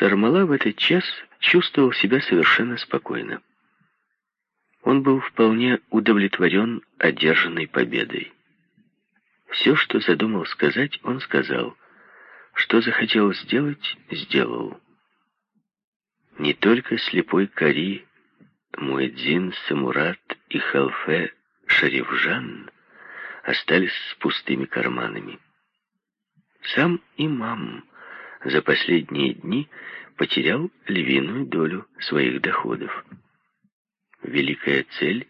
Сармала в этот час чувствовал себя совершенно спокойно. Он был вполне удовлетворен одержанной победой. Все, что задумал сказать, он сказал. Что захотел сделать, сделал. Не только слепой Кари, Муэдзин, Самурат и Халфе Шарифжан остались с пустыми карманами. Сам имам за последние дни потерял львиную долю своих доходов. Великая цель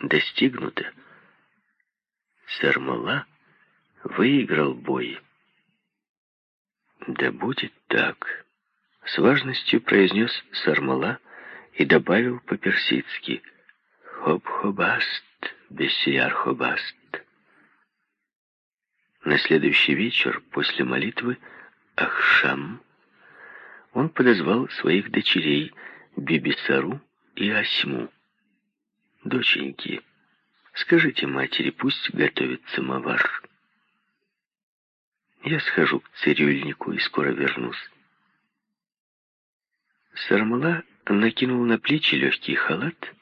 достигнута. Сармала выиграл бой. «Да будет так», — с важностью произнес Сармала и добавил по-персидски «Хоб-хобаст, бессияр-хобаст». На следующий вечер после молитвы Ахшам он подозвал своих дочерей Бибисару и Асьму. «Доченьки, скажите матери, пусть готовит самовар. Я схожу к цирюльнику и скоро вернусь». Сармала накинул на плечи легкий халат,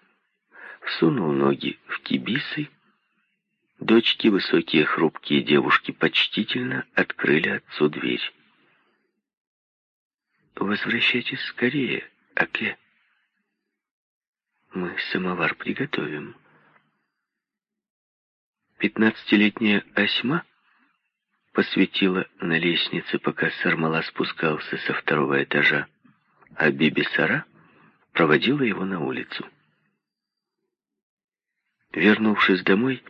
всунул ноги в кибисы. Дочки, высокие хрупкие девушки, почтительно открыли отцу дверь. «Возвращайтесь скорее, Аке. Мы самовар приготовим». Пятнадцатилетняя Осьма посветила на лестнице, пока Сармала спускался со второго этажа, а Биби Сара проводила его на улицу. Вернувшись домой,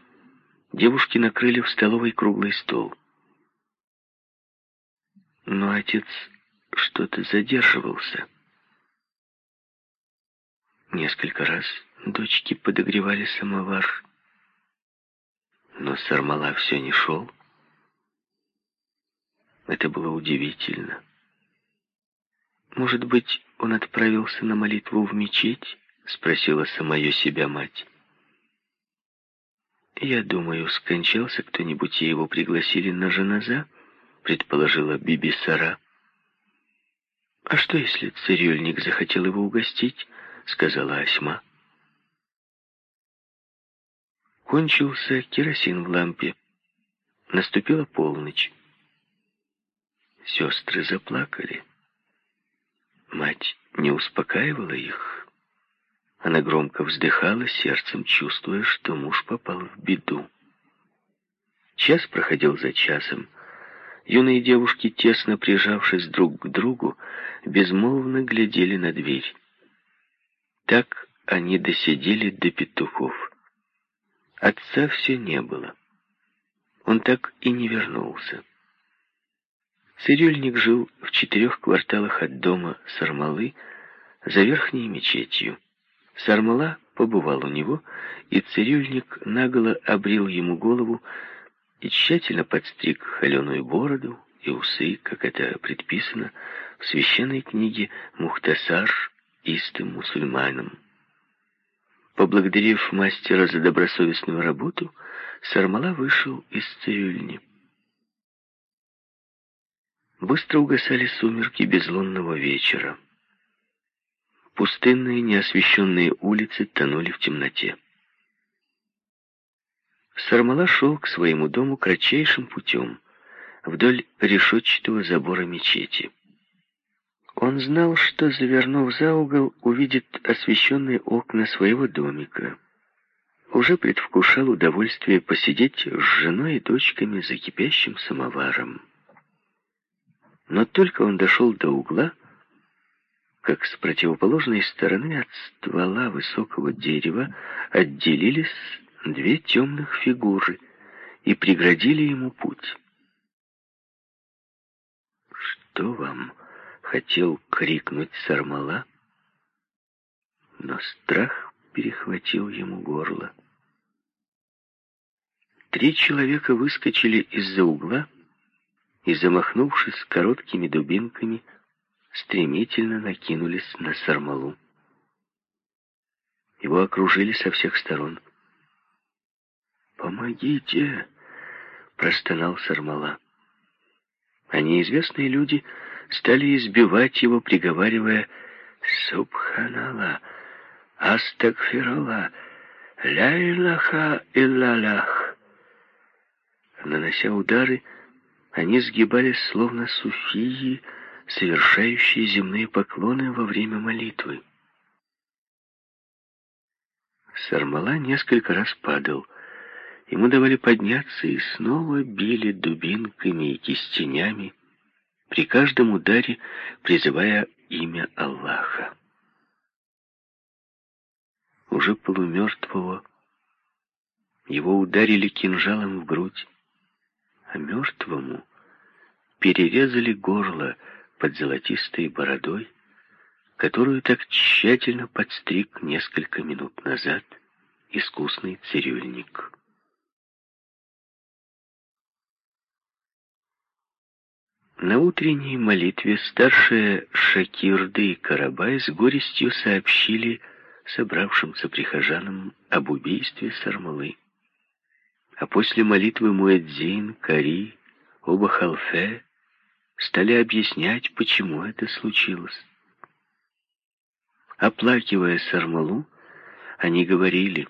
девушки накрыли в столовой круглый стол. Но отец что-то задерживался. Несколько раз дочки подогревали самовар, но Сармала все не шел. Это было удивительно. Может быть, он отправился на молитву в мечеть? Спросила самая себя мать. Я думаю, скончался кто-нибудь, и его пригласили на женаза, предположила Биби Сара. «А что, если цирюльник захотел его угостить?» — сказала Осьма. Кончился керосин в лампе. Наступила полночь. Сестры заплакали. Мать не успокаивала их. Она громко вздыхала сердцем, чувствуя, что муж попал в беду. Час проходил за часом. Юные девушки, тесно прижавшись друг к другу, безмолвно глядели на дверь. Так они досидели до петухов. Отца все не было. Он так и не вернулся. Цирюльник жил в четырех кварталах от дома Сармалы за верхней мечетью. Сармала побывал у него, и цирюльник наголо обрил ему голову и тщательно подстриг холеную бороду и усы, как это предписано в священной книге Мухтасар истым мусульманам. Поблагодарив мастера за добросовестную работу, Сармала вышел из цирюльни. Быстро угасали сумерки безлунного вечера. Пустынные, неосвещенные улицы тонули в темноте. Сармала шел к своему дому кратчайшим путем, вдоль решетчатого забора мечети. Он знал, что, завернув за угол, увидит освещенные окна своего домика. Уже предвкушал удовольствие посидеть с женой и дочками за кипящим самоваром. Но только он дошел до угла, как с противоположной стороны от ствола высокого дерева отделились две темных фигуры и преградили ему путь. «Что вам?» — хотел крикнуть Сармала, но страх перехватил ему горло. Три человека выскочили из-за угла и, замахнувшись короткими дубинками, стремительно накинулись на Сармалу. Его окружили со всех сторон. «Помогите!» — простонал Сармала. А неизвестные люди стали избивать его, приговаривая «Субханаллах, Астагфираллах, Ля илаха иллалях». Нанося удары, они сгибались словно суфии, совершающие земные поклоны во время молитвы. Сармала несколько раз падал. Ему давали подняться и снова били дубинками и кистенями, при каждом ударе призывая имя Аллаха. Уже полумертвого его ударили кинжалом в грудь, а мертвому перерезали горло под золотистой бородой, которую так тщательно подстриг несколько минут назад искусный цирюльник. На утренней молитве старшие Шакирды и Карабай с горестью сообщили собравшимся прихожанам об убийстве Сармалы. А после молитвы Муэдзин, Кари, оба халфе стали объяснять, почему это случилось. Оплакивая Сармалу, они говорили,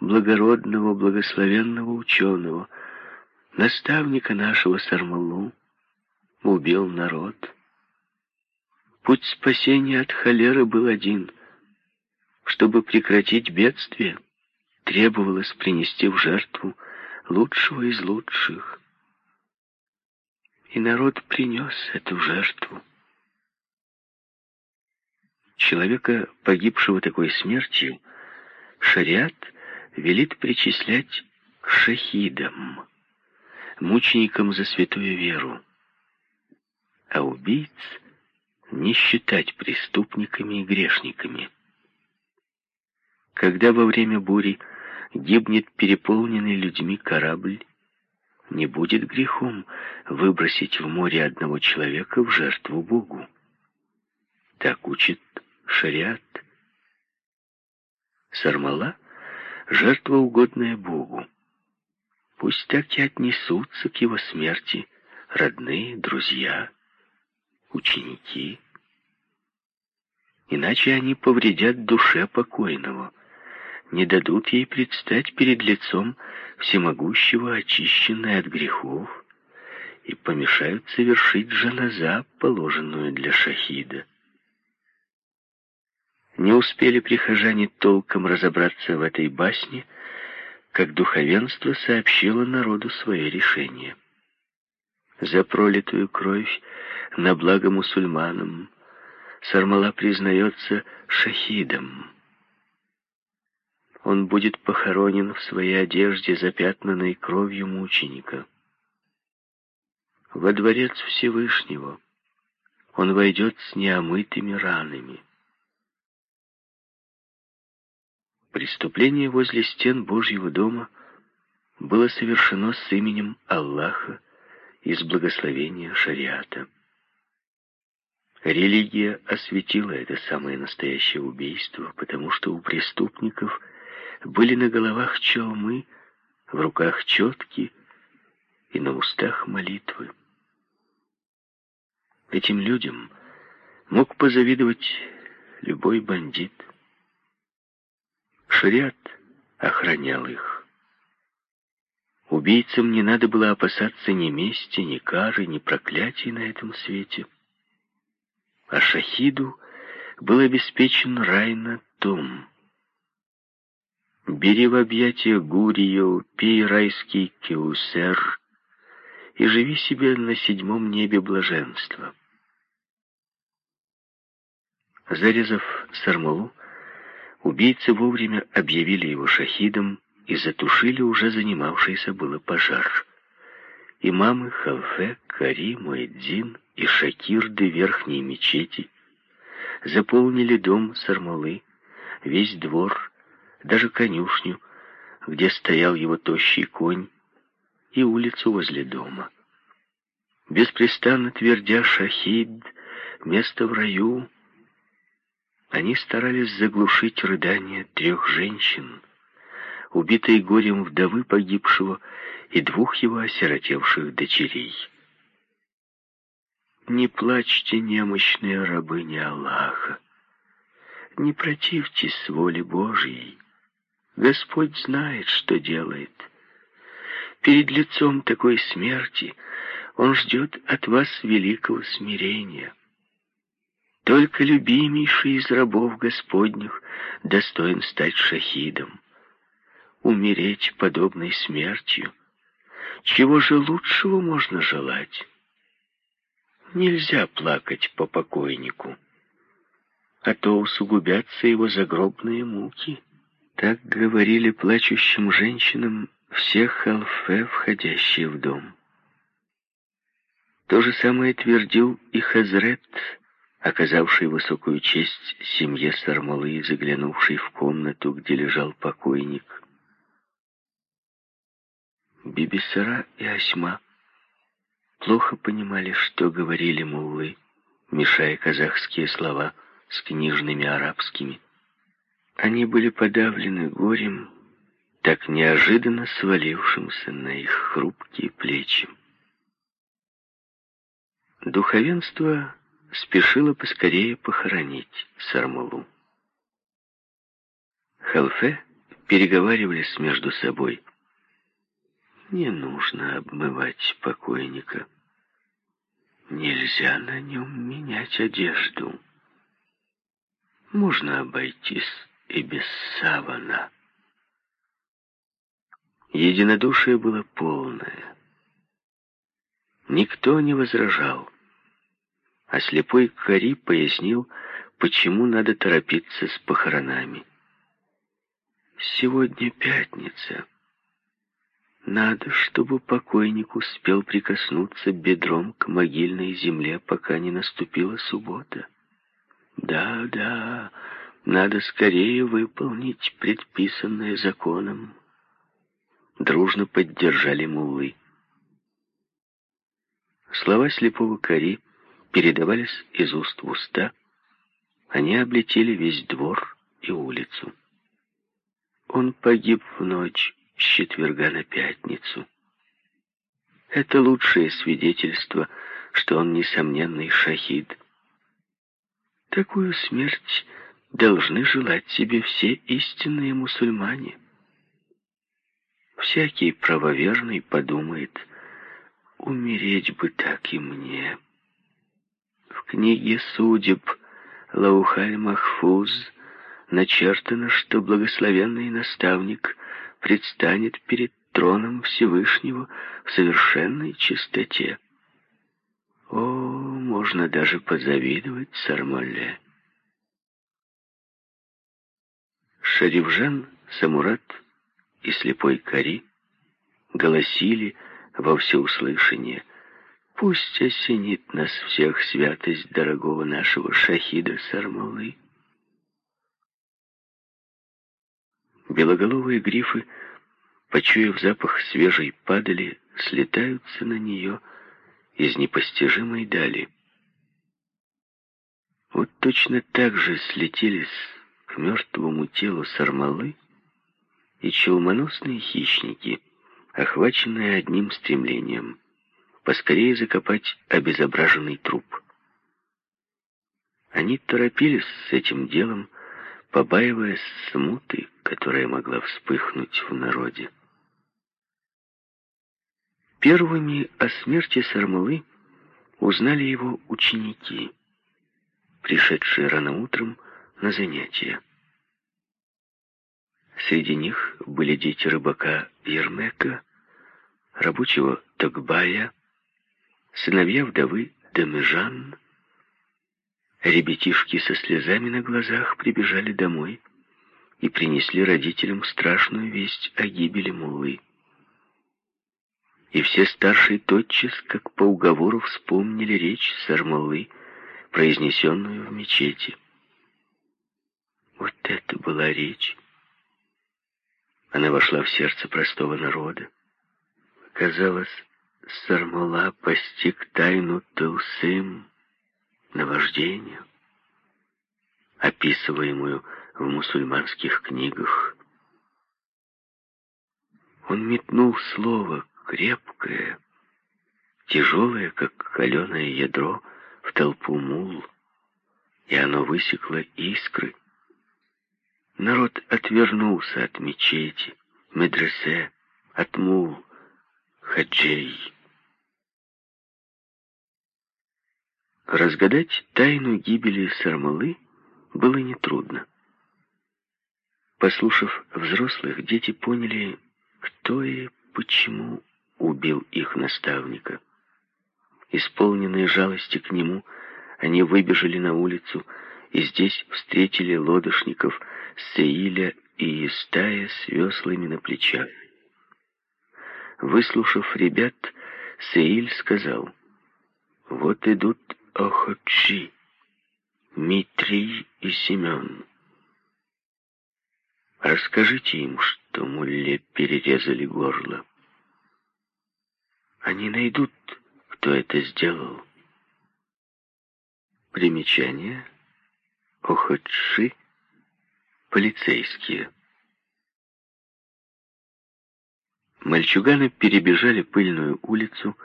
благородного, благословенного ученого, наставника нашего Сармалу, убил народ. Путь спасения от холеры был один. Чтобы прекратить бедствие, требовалось принести в жертву лучшего из лучших. И народ принес эту жертву человека, погибшего такой смертью, шариат велит причислять к шахидам, мученикам за святую веру, а убийц не считать преступниками и грешниками. Когда во время бури гибнет переполненный людьми корабль, не будет грехом выбросить в море одного человека в жертву Богу. Так учит шариат. Сармала — жертва, угодная Богу. Пусть так и отнесутся к его смерти родные, друзья, ученики. Иначе они повредят душе покойного, не дадут ей предстать перед лицом всемогущего, очищенной от грехов, и помешают совершить жаназа, положенную для шахида. Не успели прихожане толком разобраться в этой басне, как духовенство сообщило народу свое решение. За пролитую кровь на благо мусульманам Сармала признается шахидом. Он будет похоронен в своей одежде, запятнанной кровью мученика. Во дворец Всевышнего он войдет с неомытыми ранами. Преступление возле стен Божьего дома было совершено с именем Аллаха из благословения шариата. Религия осветила это самое настоящее убийство, потому что у преступников были на головах челмы, в руках четки и на устах молитвы. Этим людям мог позавидовать любой бандит – Шариат охранял их. Убийцам не надо было опасаться ни мести, ни кары, ни проклятий на этом свете. А Шахиду был обеспечен рай на том. Бери в объятия Гурию, пей райский кеусер и живи себе на седьмом небе блаженства. Зарезав Сармалу, Убийцы вовремя объявили его шахидом и затушили уже занимавшийся было пожар. Имамы Халфе, Кари, Муэдзин и Шакирды верхней мечети заполнили дом Сармалы, весь двор, даже конюшню, где стоял его тощий конь, и улицу возле дома. Беспрестанно твердя «Шахид», «Место в раю», они старались заглушить рыдания трех женщин, убитой горем вдовы погибшего и двух его осиротевших дочерей. Не плачьте, немощные рабыни Аллаха. Не противьтесь воле Божьей. Господь знает, что делает. Перед лицом такой смерти Он ждет от вас великого смирения. Только любимейший из рабов Господних достоин стать шахидом. Умереть подобной смертью. Чего же лучшего можно желать? Нельзя плакать по покойнику, а то усугубятся его загробные муки. Так говорили плачущим женщинам все халфе, входящие в дом. То же самое твердил и Хазрет, оказавший высокую честь семье Сармалы заглянувший в комнату, где лежал покойник. Бибисара и Осьма плохо понимали, что говорили муллы, мешая казахские слова с книжными арабскими. Они были подавлены горем, так неожиданно свалившимся на их хрупкие плечи. Духовенство спешило поскорее похоронить Сармалу. Халфе переговаривались между собой. Не нужно обмывать покойника. Нельзя на нем менять одежду. Можно обойтись и без савана. Единодушие было полное. Никто не возражал, а слепой Кари пояснил, почему надо торопиться с похоронами. Сегодня пятница. Надо, чтобы покойник успел прикоснуться бедром к могильной земле, пока не наступила суббота. Да, да, надо скорее выполнить предписанное законом. Дружно поддержали муллы. Слова слепого Кари передавались из уст в уста. Они облетели весь двор и улицу. Он погиб в ночь с четверга на пятницу. Это лучшее свидетельство, что он несомненный шахид. Такую смерть должны желать себе все истинные мусульмане. Всякий правоверный подумает, умереть бы так и мне. В книге судеб Лаухаль Махфуз начертано, что благословенный наставник предстанет перед троном Всевышнего в совершенной чистоте. О, можно даже позавидовать Сармале. Шарифжан, Самурат и слепой Кари голосили во всеуслышание. Пусть осенит нас всех святость дорогого нашего шахида Сармалы. Белоголовые грифы, почуяв запах свежей падали, слетаются на нее из непостижимой дали. Вот точно так же слетелись к мертвому телу сармалы и челмоносные хищники, охваченные одним стремлением — поскорее закопать обезображенный труп. Они торопились с этим делом, побаиваясь смуты, которая могла вспыхнуть в народе. Первыми о смерти Сармалы узнали его ученики, пришедшие рано утром на занятия. Среди них были дети рыбака Ермека, рабочего Тогбая, сыновья вдовы Демежан, Ребятишки со слезами на глазах прибежали домой и принесли родителям страшную весть о гибели Муллы. И все старшие тотчас, как по уговору, вспомнили речь Сармалы, произнесенную в мечети. Вот это была речь. Она вошла в сердце простого народа. Казалось, Сармала постиг тайну Тылсым, наваждению, описываемую в мусульманских книгах. Он метнул слово крепкое, тяжелое, как каленое ядро, толпу мул, и оно высекло искры. Народ отвернулся от мечети, медресе, от мул, хаджей. Разгадать тайну гибели Сармалы было нетрудно. Послушав взрослых, дети поняли, кто и почему убил их наставника. Исполненные жалости к нему, они выбежали на улицу и здесь встретили лодошников Сеиля и Истая с веслами на плечах. Выслушав ребят, Сеиль сказал, «Вот идут Охотши, Митрий и Семен. Расскажите им, что Мулле перерезали горло. Они найдут, кто это сделал. Примечание. Охотши. Полицейские. Мальчуганы перебежали пыльную улицу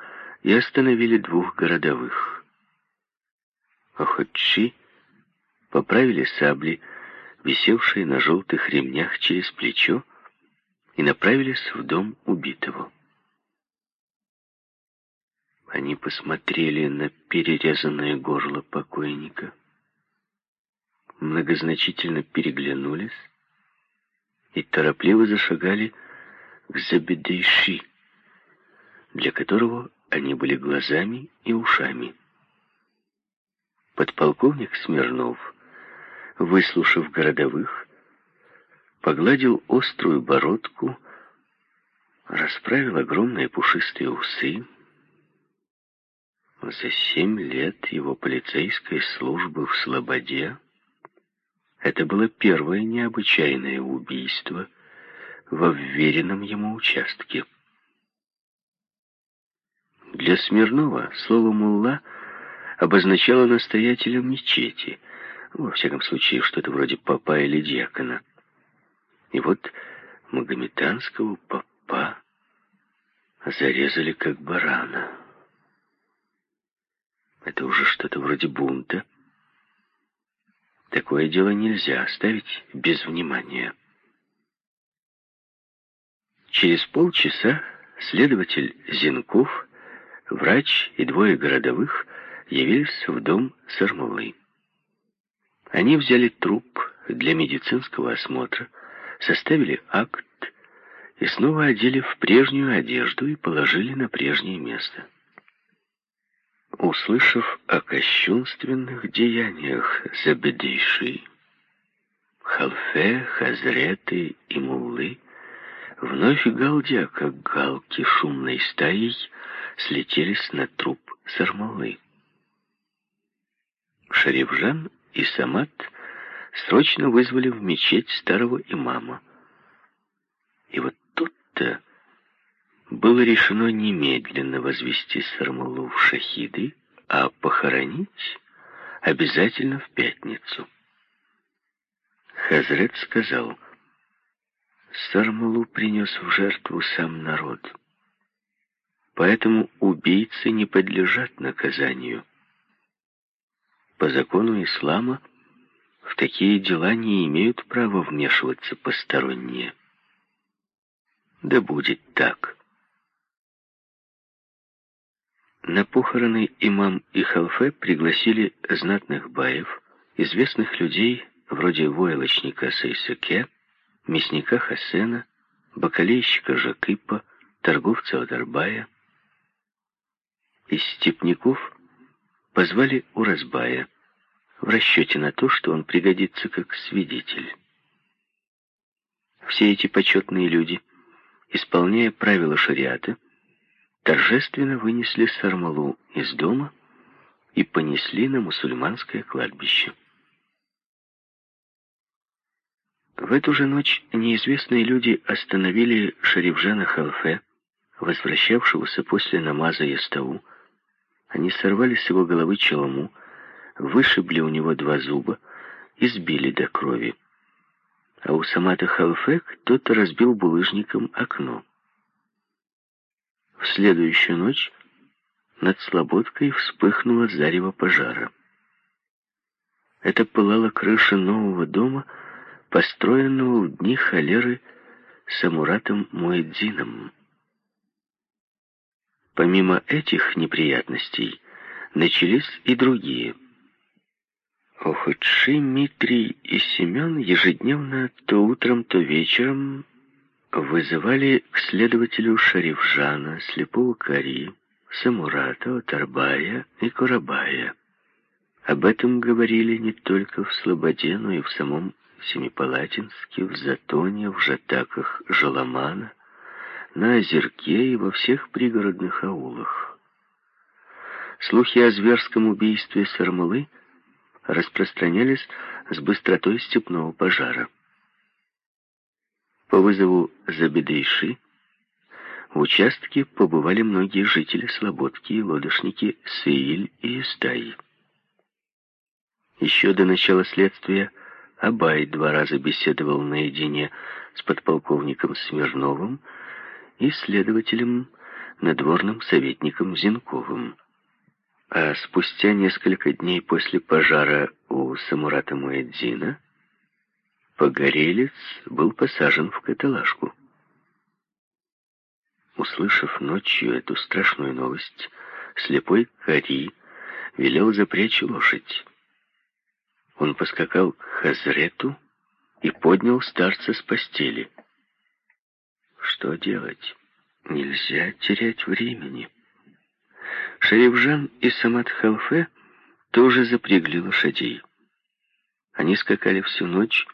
и остановили двух городовых. Охотчи поправили сабли, висевшие на желтых ремнях через плечо, и направились в дом убитого. Они посмотрели на перерезанное горло покойника, многозначительно переглянулись и торопливо зашагали к Забедейши, для которого они были глазами и ушами. Подполковник Смирнов, выслушав городовых, погладил острую бородку, расправил огромные пушистые усы. За семь лет его полицейской службы в Слободе это было первое необычайное убийство во вверенном ему участке. Для Смирнова слово «мулла» — обозначало настоятеля мечети, во всяком случае, что-то вроде папа или диакона. И вот магометанского папа зарезали как барана. Это уже что-то вроде бунта. Такое дело нельзя оставить без внимания. Через полчаса следователь Зинков, врач и двое городовых явились в дом Сармулы. Они взяли труп для медицинского осмотра, составили акт и снова одели в прежнюю одежду и положили на прежнее место. Услышав о кощунственных деяниях Забедейши, Халфе, Хазреты и Муллы, вновь галдя, как галки шумной стаей, слетелись на труп Сармалы. Шарифжан и Самат срочно вызвали в мечеть старого имама. И вот тут-то было решено немедленно возвести Сармалу в шахиды, а похоронить обязательно в пятницу. Хазрет сказал, Сармалу принес в жертву сам народ. Поэтому убийцы не подлежат наказанию. По закону ислама в такие дела не имеют права вмешиваться посторонние. Да будет так. На похороны имам и халфе пригласили знатных баев, известных людей вроде войлочника Сайсуке, мясника Хасена, бакалейщика Жакипа, торговца Адарбая. Из степняков позвали Уразбая в расчете на то, что он пригодится как свидетель. Все эти почетные люди, исполняя правила шариата, торжественно вынесли Сармалу из дома и понесли на мусульманское кладбище. В эту же ночь неизвестные люди остановили Шарифжана Халфе, возвращавшегося после намаза Яставу, они сорвали с его головы челому, вышибли у него два зуба и сбили до крови. А у Самата Халфе кто-то разбил булыжником окно. В следующую ночь над Слободкой вспыхнуло зарево пожара. Это пылала крыша нового дома, построенного в дни холеры Самуратом Муэдзином. Помимо этих неприятностей, начались и другие. Охотши, Митрий и Семен ежедневно то утром, то вечером вызывали к следователю Шарифжана, слепого Кари, Самурата, Тарбая и Курабая. Об этом говорили не только в Слободе, но и в самом Семипалатинске, в Затоне, в Жатаках Жаламана, на Озерке и во всех пригородных аулах. Слухи о зверском убийстве Сармалы распространялись с быстротой степного пожара. По вызову Забедейши в участке побывали многие жители Слободки и лодочники Сеиль и Истай. Еще до начала следствия Абай два раза беседовал наедине с подполковником Смирновым и следователем, надворным советником Зинковым. А спустя несколько дней после пожара у Самурата Муэдзина погорелец был посажен в каталажку. Услышав ночью эту страшную новость, слепой Кари велел запрячь лошадь. Он поскакал к Хазрету и поднял старца с постели. Что делать? Нельзя терять времени. Шарифжан и Самат Халфе тоже запрягли лошадей. Они скакали всю ночь,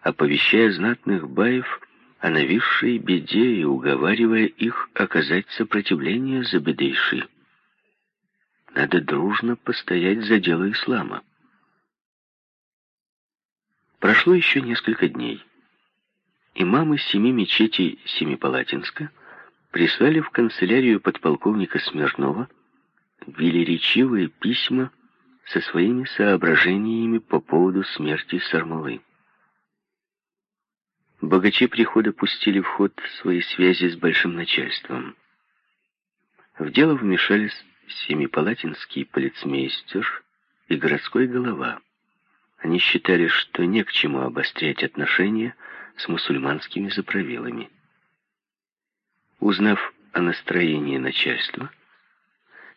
оповещая знатных баев о нависшей беде и уговаривая их оказать сопротивление за бедейши. Надо дружно постоять за дело ислама. Прошло еще несколько дней. Имамы семи мечетей Семипалатинска прислали в канцелярию подполковника Смирнова велеречивые письма со своими соображениями по поводу смерти Сармалы. Богачи прихода пустили в ход свои связи с большим начальством. В дело вмешались семипалатинский полицмейстер и городской голова. Они считали, что не к чему обострять отношения с мусульманскими заправилами. Узнав о настроении начальства,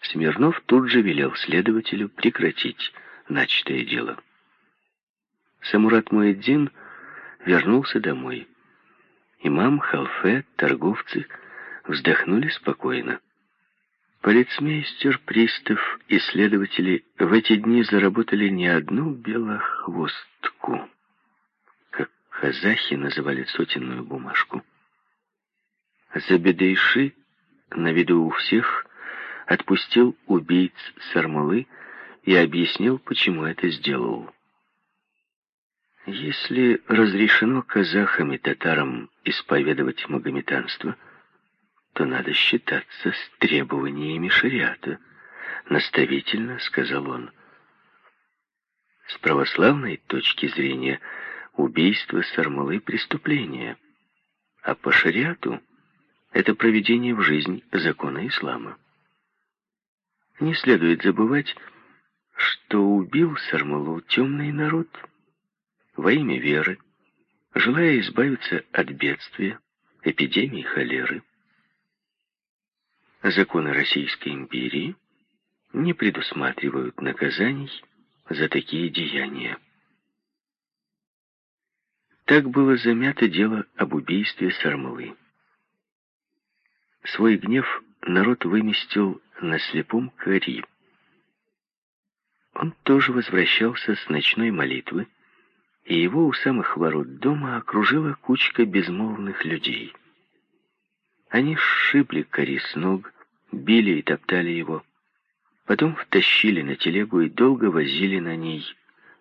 Смирнов тут же велел следователю прекратить начатое дело. Самурат Муэддин вернулся домой. Имам, халфе, торговцы вздохнули спокойно. Полицмейстер, пристав и следователи в эти дни заработали не одну белохвостку, казахи называли сотенную бумажку. Забедейши на виду у всех отпустил убийц Сармалы и объяснил, почему это сделал. Если разрешено казахам и татарам исповедовать магометанство – то надо считаться с требованиями шариата, наставительно сказал он. С православной точки зрения убийство Сармалы — преступление, а по шариату это проведение в жизнь закона ислама. Не следует забывать, что убил Сармалу темный народ во имя веры, желая избавиться от бедствия, эпидемии холеры. Законы Российской империи не предусматривают наказаний за такие деяния. Так было замято дело об убийстве Сармалы. Свой гнев народ выместил на слепом Кари. Он тоже возвращался с ночной молитвы, и его у самых ворот дома окружила кучка безмолвных людей. Они сшибли Кари с ног, били и топтали его. Потом втащили на телегу и долго возили на ней,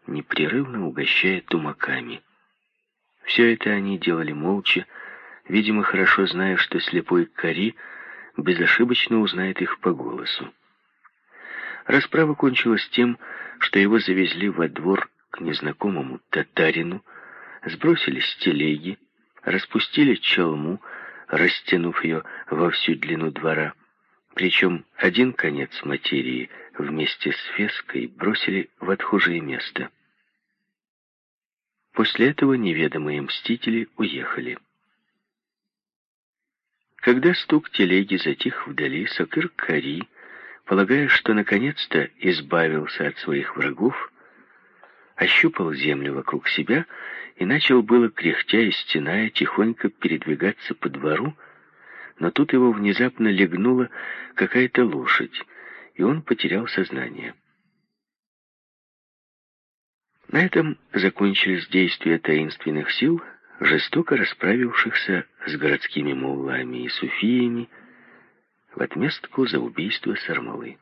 непрерывно угощая тумаками. Все это они делали молча, видимо, хорошо зная, что слепой Кари безошибочно узнает их по голосу. Расправа кончилась тем, что его завезли во двор к незнакомому татарину, сбросили с телеги, распустили челму, растянув ее во всю длину двора, Причем один конец материи вместе с феской бросили в отхожее место. После этого неведомые мстители уехали. Когда стук телеги затих вдали, Сокыр-Кари, полагая, что наконец-то избавился от своих врагов, ощупал землю вокруг себя и начал было, кряхтя и стеная, тихонько передвигаться по двору, но тут его внезапно легнула какая-то лошадь, и он потерял сознание. На этом закончились действия таинственных сил, жестоко расправившихся с городскими муллами и суфиями в отместку за убийство Сармалы.